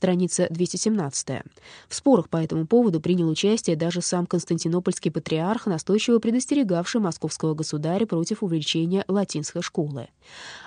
страница 217. В спорах по этому поводу принял участие даже сам константинопольский патриарх, настойчиво предостерегавший московского государя против увлечения латинской школы.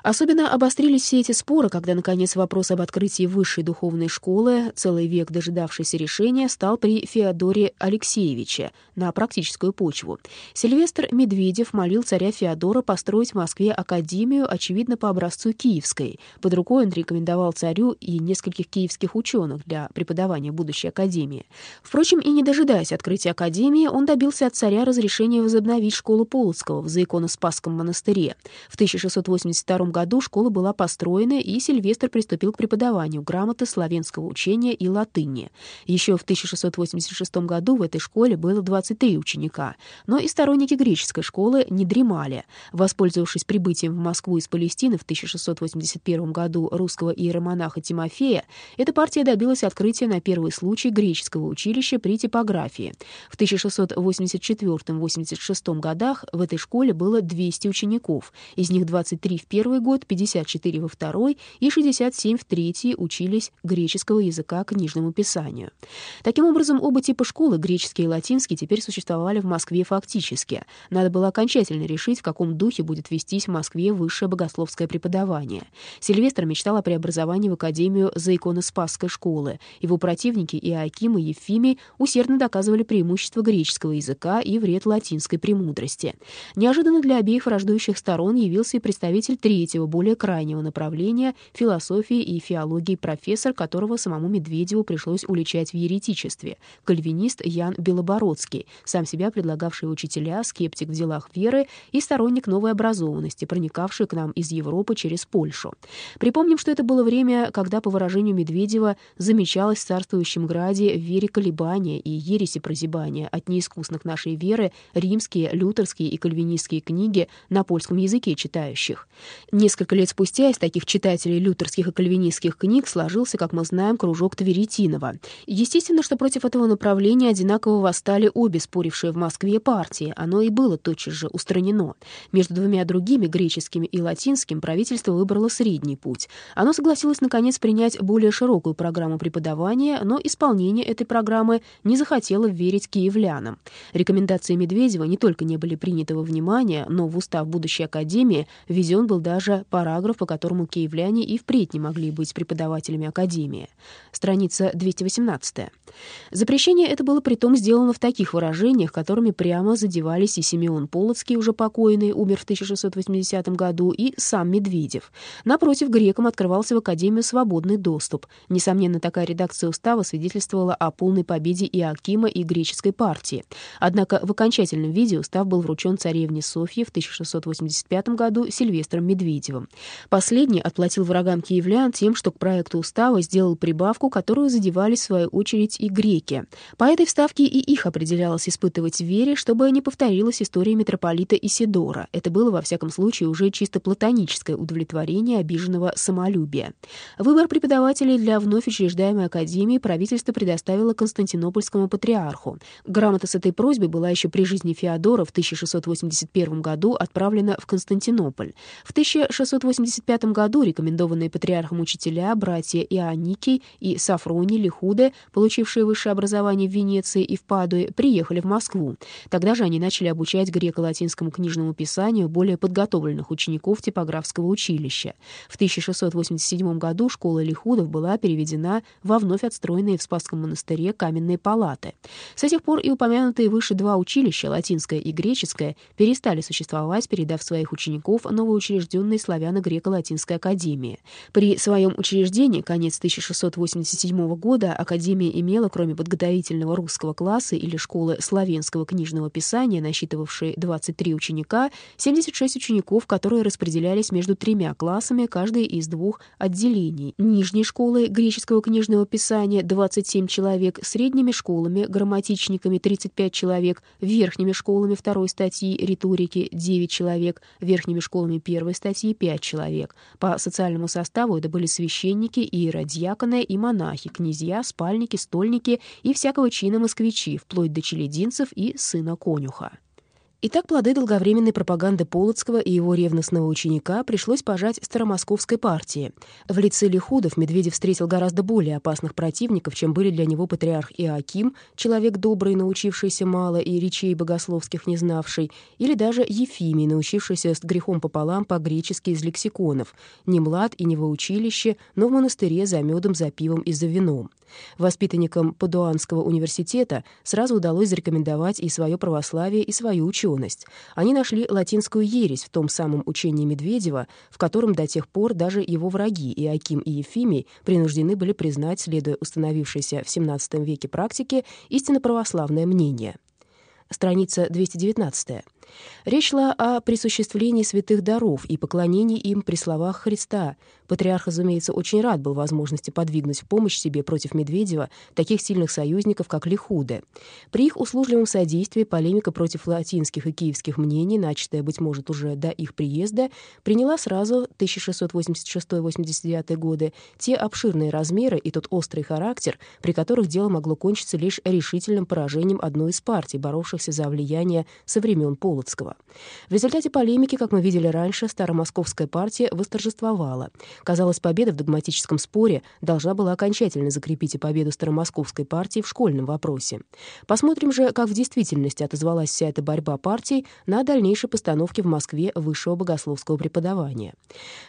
Особенно обострились все эти споры, когда, наконец, вопрос об открытии высшей духовной школы, целый век дожидавшийся решения, стал при Феодоре Алексеевиче на практическую почву. Сильвестр Медведев молил царя Феодора построить в Москве академию, очевидно, по образцу киевской. Под рукой он рекомендовал царю и нескольких киевских ученых для преподавания будущей академии. Впрочем, и не дожидаясь открытия академии, он добился от царя разрешения возобновить школу Полоцкого в Заиконоспасском монастыре. В 1682 году школа была построена, и Сильвестр приступил к преподаванию грамоты, славянского учения и латыни. Еще в 1686 году в этой школе было 23 ученика, но и сторонники греческой школы не дремали. Воспользовавшись прибытием в Москву из Палестины в 1681 году русского иеромонаха Тимофея, эта партия добилась открытия на первый случай греческого училища при типографии. В 1684-86 годах в этой школе было 200 учеников, из них 23 в первый год, 54 во второй и 67 в третий учились греческого языка книжному писанию. Таким образом, оба типа школы, греческий и латинский, теперь существовали в Москве фактически. Надо было окончательно решить, в каком духе будет вестись в Москве высшее богословское преподавание. Сильвестр мечтал о преобразовании в Академию Заиконоспасской школы. Его противники Иоаким и Ефимий усердно доказывали преимущество греческого языка и вред латинской премудрости. Неожиданно для обеих враждующих сторон явился и представитель третьего, более крайнего направления философии и филологии профессор, которого самому Медведеву пришлось уличать в еретичестве, кальвинист Ян Белобородский, сам себя предлагавший учителя, скептик в делах веры и сторонник новой образованности, проникавший к нам из Европы через Польшу. Припомним, что это было время, когда, по выражению Медведева, замечалось в царствующем граде в вере колебания и ереси прозябания от неискусных нашей веры римские, лютерские и кальвинистские книги на польском языке читающих. Несколько лет спустя из таких читателей лютерских и кальвинистских книг сложился, как мы знаем, кружок Тверетинова. Естественно, что против этого направления одинаково восстали обе спорившие в Москве партии. Оно и было тотчас же устранено. Между двумя другими, греческим и латинским, правительство выбрало средний путь. Оно согласилось, наконец, принять более широкую программу преподавания, но исполнение этой программы не захотело верить киевлянам. Рекомендации Медведева не только не были приняты во внимание, но в устав будущей академии введен был даже параграф, по которому киевляне и впредь не могли быть преподавателями академии. Страница 218. Запрещение это было притом сделано в таких выражениях, которыми прямо задевались и Симеон Полоцкий, уже покойный, умер в 1680 году, и сам Медведев. Напротив, грекам открывался в Академию свободный доступ. Несомненно, такая редакция устава свидетельствовала о полной победе Иоакима и греческой партии. Однако в окончательном виде устав был вручен царевне Софье в 1685 году Сильвестром Медведевым. Последний отплатил врагам киевлян тем, что к проекту устава сделал прибавку, которую задевали в свою очередь и греки. По этой вставке и их определялось испытывать вере, чтобы не повторилась история митрополита Исидора. Это было, во всяком случае, уже чисто платоническое удовлетворение обиженного самолюбия. Выбор преподавателей для вновь учреждаемой академии правительство предоставило Константинопольскому патриарху. Грамота с этой просьбой была еще при жизни Феодора в 1681 году отправлена в Константинополь. В 1685 году рекомендованные патриархом учителя, братья Ионикий и Сафроний Лихуде, получившие высшее образование в Венеции и в Падуе, приехали в Москву. Тогда же они начали обучать греко-латинскому книжному писанию более подготовленных учеников типографского училища. В 1687 году школа Лихудов была переведена во вновь отстроенные в Спасском монастыре каменные палаты. С этих пор и упомянутые выше два училища, латинское и греческое, перестали существовать, передав своих учеников новоучрежденной славяно-греко-латинской академии. При своем учреждении, конец 1687 года, академия имела, кроме подготовительного русского класса или школы славянского книжного писания, насчитывавшей 23 ученика, 76 учеников, которые распределялись между тремя классами, каждый из двух отделений. Нижней школы греческого книжного писания 27 человек, средними школами, грамматичниками 35 человек, верхними школами второй статьи риторики 9 человек, верхними школами первой статьи 5 человек. По социальному составу это были священники, иеродьяконы и монахи, князья, спальники, стольники и всякого чина москвичи, вплоть до челединцев и сына конюха. Итак, плоды долговременной пропаганды Полоцкого и его ревностного ученика пришлось пожать старомосковской партии. В лице Лихудов Медведев встретил гораздо более опасных противников, чем были для него патриарх Иоаким, человек добрый, научившийся мало и речей богословских не знавший, или даже Ефимий, научившийся с грехом пополам по-гречески из лексиконов, не млад и не во училище, но в монастыре за медом, за пивом и за вином. Воспитанникам Падуанского университета сразу удалось зарекомендовать и свое православие, и свою ученость. Они нашли латинскую ересь в том самом учении Медведева, в котором до тех пор даже его враги Иаким и Ефимий принуждены были признать, следуя установившейся в XVII веке практике, истинно православное мнение. Страница 219. Речь шла о присуществлении святых даров и поклонении им при словах Христа. Патриарх, разумеется, очень рад был возможности подвигнуть в помощь себе против Медведева таких сильных союзников, как Лихуды. При их услужливом содействии полемика против латинских и киевских мнений, начатая, быть может, уже до их приезда, приняла сразу 1686-89 годы те обширные размеры и тот острый характер, при которых дело могло кончиться лишь решительным поражением одной из партий, боровшихся за влияние со времен Пола Полоцкого. В результате полемики, как мы видели раньше, старомосковская партия восторжествовала. Казалось, победа в догматическом споре должна была окончательно закрепить и победу старомосковской партии в школьном вопросе. Посмотрим же, как в действительности отозвалась вся эта борьба партий на дальнейшей постановке в Москве высшего богословского преподавания.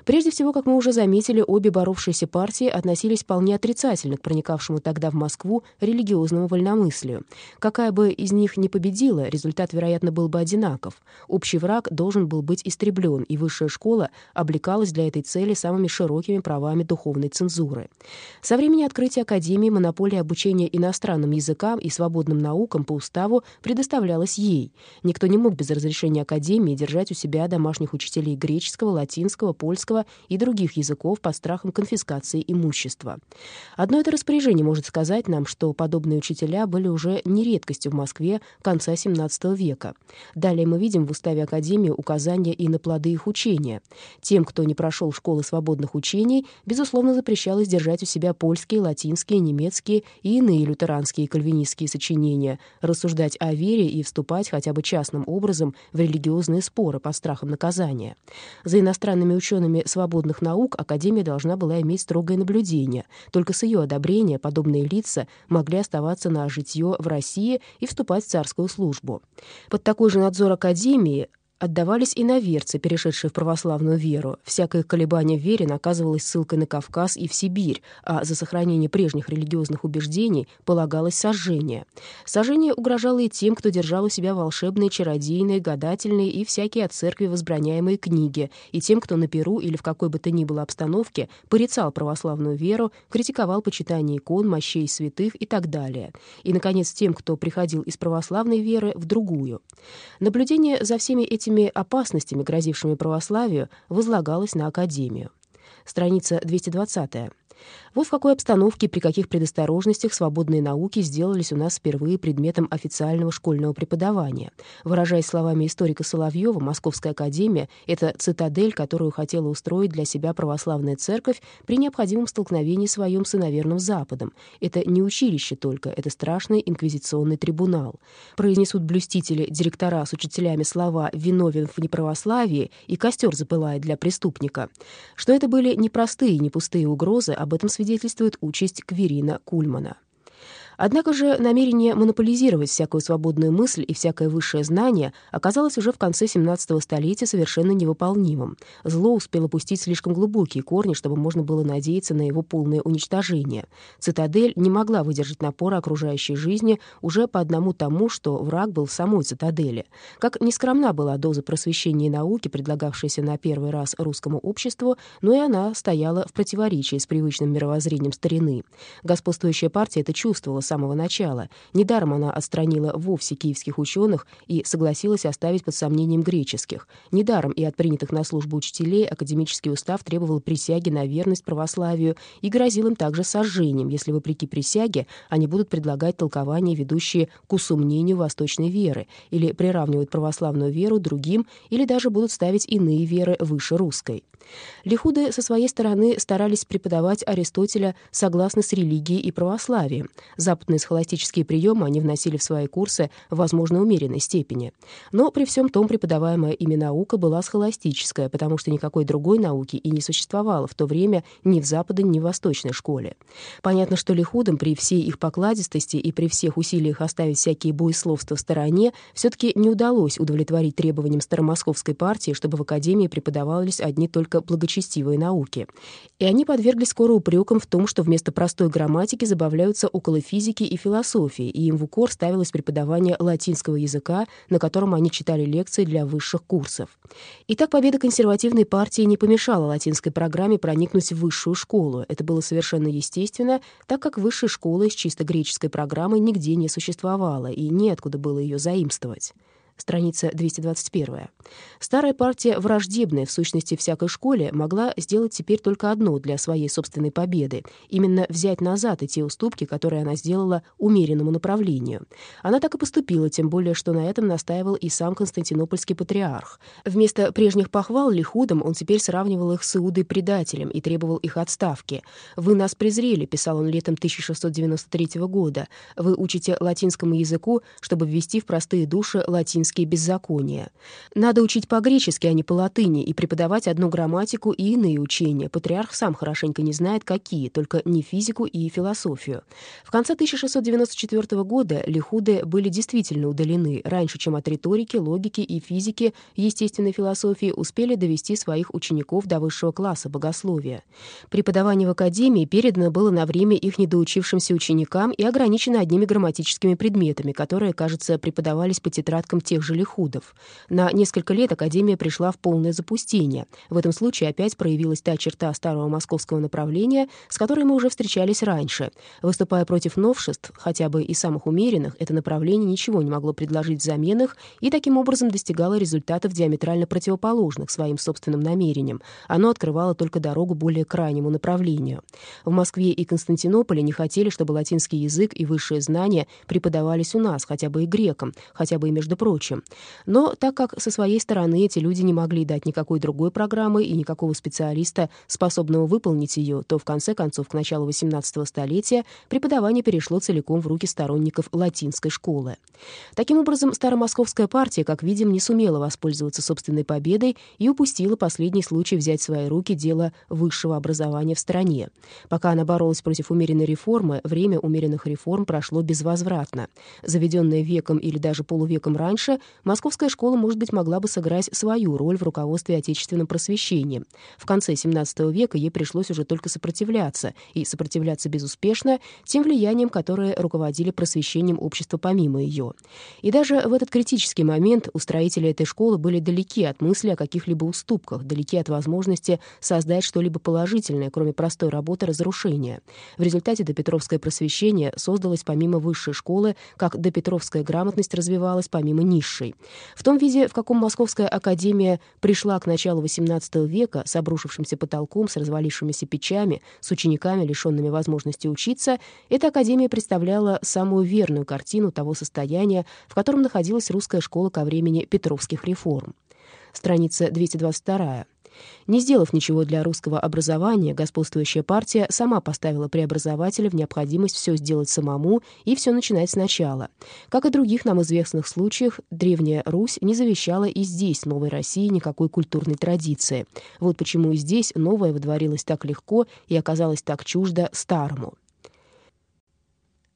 Прежде всего, как мы уже заметили, обе боровшиеся партии относились вполне отрицательно к проникавшему тогда в Москву религиозному вольномыслию. Какая бы из них ни победила, результат, вероятно, был бы одинаков знаков. Общий враг должен был быть истреблен, и высшая школа облекалась для этой цели самыми широкими правами духовной цензуры. Со времени открытия Академии монополия обучения иностранным языкам и свободным наукам по уставу предоставлялась ей. Никто не мог без разрешения Академии держать у себя домашних учителей греческого, латинского, польского и других языков под страхом конфискации имущества. Одно это распоряжение может сказать нам, что подобные учителя были уже не редкостью в Москве конца XVII века. Далее Далее мы видим в уставе Академии указания и на плоды их учения. Тем, кто не прошел школы свободных учений, безусловно, запрещалось держать у себя польские, латинские, немецкие и иные лютеранские и кальвинистские сочинения, рассуждать о вере и вступать хотя бы частным образом в религиозные споры под страхом наказания. За иностранными учеными свободных наук Академия должна была иметь строгое наблюдение. Только с ее одобрения подобные лица могли оставаться на житье в России и вступать в царскую службу. Под такой же надзор Академии отдавались иноверцы, перешедшие в православную веру. Всякое колебание в вере наказывалось ссылкой на Кавказ и в Сибирь, а за сохранение прежних религиозных убеждений полагалось сожжение. Сожжение угрожало и тем, кто держал у себя волшебные, чародейные, гадательные и всякие от церкви возбраняемые книги, и тем, кто на Перу или в какой бы то ни было обстановке порицал православную веру, критиковал почитание икон, мощей святых и так далее. И, наконец, тем, кто приходил из православной веры в другую. Наблюдение за всеми этими этими опасностями, грозившими православию, возлагалось на Академию. Страница 220. Вот в какой обстановке и при каких предосторожностях свободные науки сделались у нас впервые предметом официального школьного преподавания. Выражаясь словами историка Соловьева, Московская академия — это цитадель, которую хотела устроить для себя православная церковь при необходимом столкновении своем с иноверным Западом. Это не училище только, это страшный инквизиционный трибунал. Произнесут блюстители, директора с учителями слова «виновен в неправославии» и «костер запылает для преступника». Что это были не простые, не пустые угрозы, об этом свидетельствует участь Кверина Кульмана. Однако же намерение монополизировать всякую свободную мысль и всякое высшее знание оказалось уже в конце XVII столетия совершенно невыполнимым. Зло успело пустить слишком глубокие корни, чтобы можно было надеяться на его полное уничтожение. Цитадель не могла выдержать напора окружающей жизни уже по одному тому, что враг был в самой цитадели. Как нескромна была доза просвещения и науки, предлагавшаяся на первый раз русскому обществу, но и она стояла в противоречии с привычным мировоззрением старины. Господствующая партия это чувствовала, самого начала. Недаром она отстранила вовсе киевских ученых и согласилась оставить под сомнением греческих. Недаром и от принятых на службу учителей академический устав требовал присяги на верность православию и грозил им также сожжением, если, вопреки присяге, они будут предлагать толкования, ведущие к усомнению восточной веры, или приравнивать православную веру другим, или даже будут ставить иные веры выше русской. Лихуды со своей стороны старались преподавать Аристотеля согласно с религией и православием. За западные схоластические приемы они вносили в свои курсы в возможно умеренной степени. Но при всем том преподаваемая ими наука была схоластическая, потому что никакой другой науки и не существовало в то время ни в западной, ни в восточной школе. Понятно, что Лихудам при всей их покладистости и при всех усилиях оставить всякие боесловства в стороне все-таки не удалось удовлетворить требованиям старомосковской партии, чтобы в академии преподавались одни только благочестивые науки. И они подверглись скоро упрекам в том, что вместо простой грамматики забавляются около физики и философии, и им в укор ставилось преподавание латинского языка, на котором они читали лекции для высших курсов. Итак, победа консервативной партии не помешала латинской программе проникнуть в высшую школу. Это было совершенно естественно, так как высшей школы с чисто греческой программой нигде не существовало, и неоткуда было ее заимствовать страница 221. Старая партия, враждебная в сущности всякой школе, могла сделать теперь только одно для своей собственной победы — именно взять назад эти уступки, которые она сделала умеренному направлению. Она так и поступила, тем более, что на этом настаивал и сам константинопольский патриарх. Вместо прежних похвал Лихудом он теперь сравнивал их с Иудой-предателем и требовал их отставки. «Вы нас презрели», — писал он летом 1693 года. «Вы учите латинскому языку, чтобы ввести в простые души латинский латинские беззакония. Надо учить по-гречески, а не по-латыни, и преподавать одну грамматику и иные учения. Патриарх сам хорошенько не знает, какие, только не физику и философию. В конце 1694 года лихуды были действительно удалены. Раньше, чем от риторики, логики и физики, естественной философии, успели довести своих учеников до высшего класса богословия. Преподавание в академии передано было на время их недоучившимся ученикам и ограничено одними грамматическими предметами, которые, кажется, преподавались по тетрадкам тех же лихудов. На несколько лет Академия пришла в полное запустение. В этом случае опять проявилась та черта старого московского направления, с которой мы уже встречались раньше. Выступая против новшеств, хотя бы и самых умеренных, это направление ничего не могло предложить взамен их и таким образом достигало результатов диаметрально противоположных своим собственным намерениям. Оно открывало только дорогу более крайнему направлению. В Москве и Константинополе не хотели, чтобы латинский язык и высшие знания преподавались у нас, хотя бы и грекам, хотя бы и между прочим прочим. Но так как со своей стороны эти люди не могли дать никакой другой программы и никакого специалиста, способного выполнить ее, то в конце концов к началу XVIII столетия преподавание перешло целиком в руки сторонников латинской школы. Таким образом, старомосковская партия, как видим, не сумела воспользоваться собственной победой и упустила последний случай взять в свои руки дело высшего образования в стране. Пока она боролась против умеренной реформы, время умеренных реформ прошло безвозвратно. Заведенное веком или даже полувеком раньше, раньше, московская школа, может быть, могла бы сыграть свою роль в руководстве отечественным просвещением. В конце XVII века ей пришлось уже только сопротивляться, и сопротивляться безуспешно тем влиянием, которое руководили просвещением общества помимо ее. И даже в этот критический момент устроители этой школы были далеки от мысли о каких-либо уступках, далеки от возможности создать что-либо положительное, кроме простой работы разрушения. В результате допетровское просвещение создалось помимо высшей школы, как допетровская грамотность развивалась помимо низшей. В том виде, в каком Московская академия пришла к началу XVIII века с обрушившимся потолком, с развалившимися печами, с учениками, лишенными возможности учиться, эта академия представляла самую верную картину того состояния, в котором находилась русская школа ко времени Петровских реформ. Страница 222. Не сделав ничего для русского образования, господствующая партия сама поставила преобразователя в необходимость все сделать самому и все начинать сначала. Как и других нам известных случаях, Древняя Русь не завещала и здесь, Новой России, никакой культурной традиции. Вот почему и здесь новое выдворилось так легко и оказалось так чуждо старому.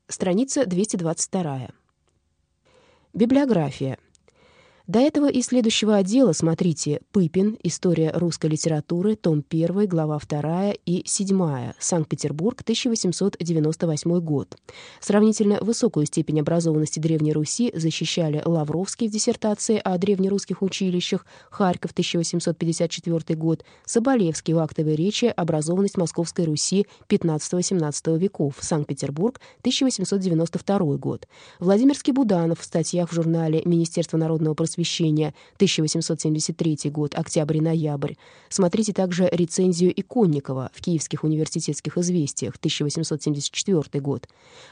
Страница 222. Библиография. До этого и следующего отдела смотрите «Пыпин. История русской литературы. Том 1, глава 2 и 7. Санкт-Петербург, 1898 год». Сравнительно высокую степень образованности Древней Руси защищали Лавровский в диссертации о древнерусских училищах, Харьков, 1854 год, Соболевский в актовой речи «Образованность Московской Руси 15-17 веков. Санкт-Петербург, 1892 год». Владимирский Буданов в статьях в журнале Министерства народного просвещения просвещения, 1873 год, октябрь и ноябрь. Смотрите также рецензию Иконникова в Киевских университетских известиях, 1874 год.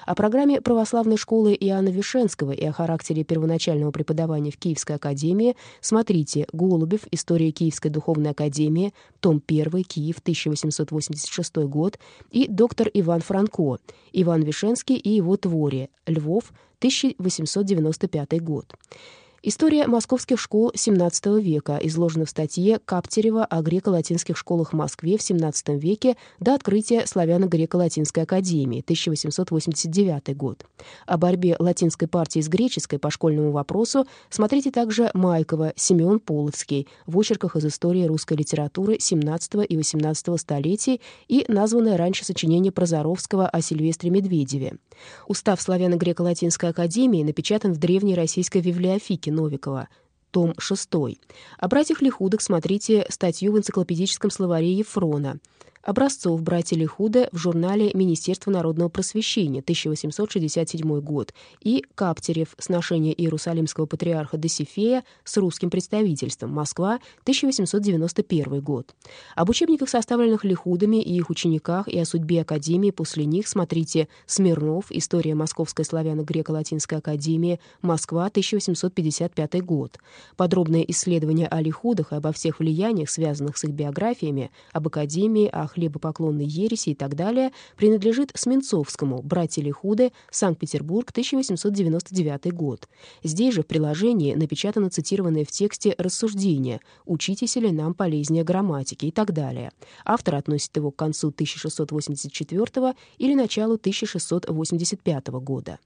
О программе православной школы Иоанна Вишенского и о характере первоначального преподавания в Киевской академии смотрите «Голубев. История Киевской духовной академии», том 1, Киев, 1886 год, и доктор Иван Франко, Иван Вишенский и его твори, Львов, 1895 год. История московских школ XVII века изложена в статье Каптерева о греко-латинских школах в Москве в XVII веке до открытия Славяно-греко-латинской академии, 1889 год. О борьбе латинской партии с греческой по школьному вопросу смотрите также Майкова, Семен Полоцкий в очерках из истории русской литературы XVII и XVIII столетий и названное раньше сочинение Прозоровского о Сильвестре Медведеве. Устав Славяно-греко-латинской академии напечатан в древней российской библиофике Новикова, том 6. О братьях Лихудок смотрите статью в энциклопедическом словаре Ефрона образцов братья Лихуда в журнале Министерства народного просвещения, 1867 год, и Каптерев «Сношение Иерусалимского патриарха Досифея с русским представительством. Москва, 1891 год». Об учебниках, составленных Лихудами и их учениках, и о судьбе Академии после них смотрите «Смирнов. История Московской славяно-греко-латинской академии. Москва, 1855 год». Подробное исследование о Лихудах и обо всех влияниях, связанных с их биографиями, об Академии, о хлебопоклонной ереси и так далее, принадлежит Сменцовскому, братья Лихуды, Санкт-Петербург, 1899 год. Здесь же в приложении напечатано цитированное в тексте рассуждение «Учитесь ли нам полезнее грамматики» и так далее. Автор относит его к концу 1684 или началу 1685 года.